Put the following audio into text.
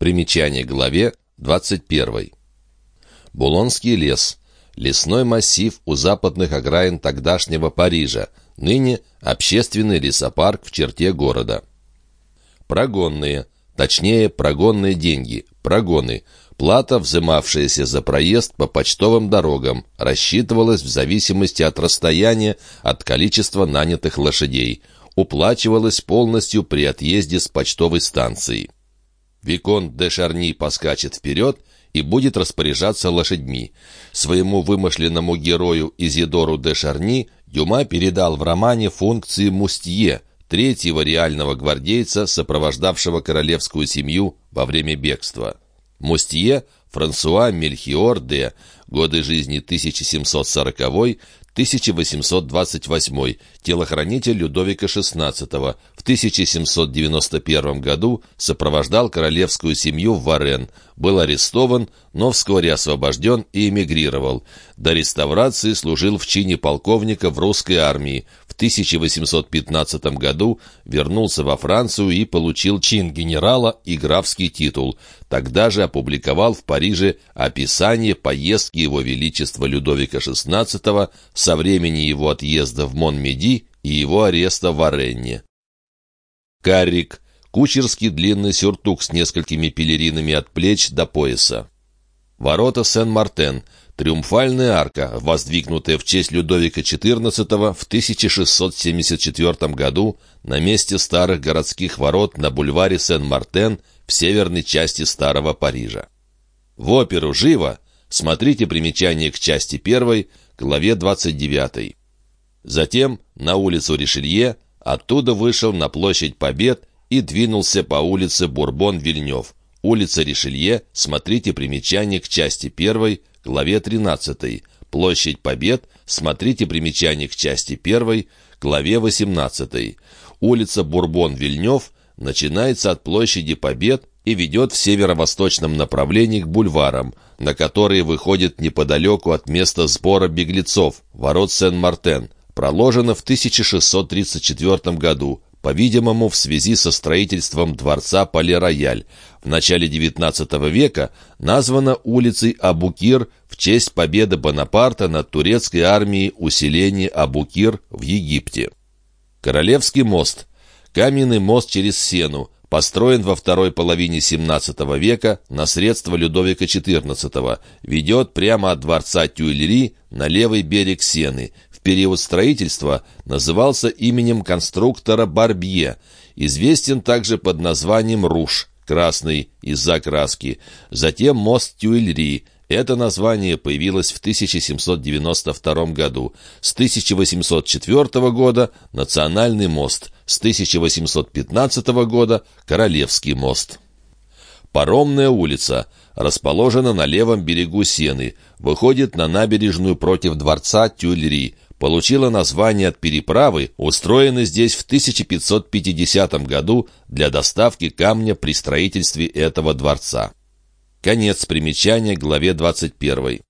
Примечание главе 21. Булонский лес. Лесной массив у западных окраин тогдашнего Парижа. Ныне общественный лесопарк в черте города. Прогонные. Точнее, прогонные деньги. Прогоны. Плата, взимавшаяся за проезд по почтовым дорогам, рассчитывалась в зависимости от расстояния, от количества нанятых лошадей. Уплачивалась полностью при отъезде с почтовой станции. Викон де Шарни поскачет вперед и будет распоряжаться лошадьми. Своему вымышленному герою Изидору де Шарни Дюма передал в романе функции мустье, третьего реального гвардейца, сопровождавшего королевскую семью во время бегства. Мустье Франсуа Мельхиор де, годы жизни 1740 1828, телохранитель Людовика XVI, в 1791 году сопровождал королевскую семью в Варен, был арестован, но вскоре освобожден и эмигрировал. До реставрации служил в чине полковника в русской армии. В 1815 году вернулся во Францию и получил чин генерала и графский титул. Тогда же опубликовал в Париже описание поездки Его Величества Людовика XVI со времени его отъезда в Монмеди и его ареста в Аренне. Каррик — кучерский длинный сюртук с несколькими пелеринами от плеч до пояса. Ворота Сен-Мартен — триумфальная арка, воздвигнутая в честь Людовика XIV в 1674 году на месте старых городских ворот на бульваре Сен-Мартен в северной части Старого Парижа. В оперу «Живо» смотрите примечание к части первой, главе 29. Затем на улицу Ришелье, оттуда вышел на площадь Побед и двинулся по улице Бурбон-Вильнев. Улица Ришелье, смотрите примечание к части 1, главе 13. Площадь Побед, смотрите примечание к части 1, главе 18. Улица Бурбон-Вильнев начинается от площади Побед и ведет в северо-восточном направлении к бульварам, на которые выходит неподалеку от места сбора беглецов, ворот Сен-Мартен, проложено в 1634 году, по-видимому, в связи со строительством дворца Пале-Рояль. В начале XIX века названа улицей Абукир в честь победы Бонапарта над турецкой армией усиления Абукир в Египте. Королевский мост. Каменный мост через Сену, построен во второй половине XVII века на средства Людовика XIV, ведет прямо от дворца Тюильри на левый берег Сены. В период строительства назывался именем конструктора Барбье, известен также под названием Руш, красный из-за краски, затем мост Тюильри, это название появилось в 1792 году. С 1804 года – Национальный мост, с 1815 года – Королевский мост. Паромная улица расположена на левом берегу Сены, выходит на набережную против дворца Тюльри, получила название от переправы, устроенной здесь в 1550 году для доставки камня при строительстве этого дворца. Конец примечания главе 21.